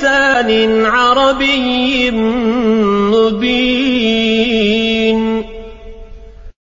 بِلِسَانٍ عَرَبِيٍّ مُّبِينٍ.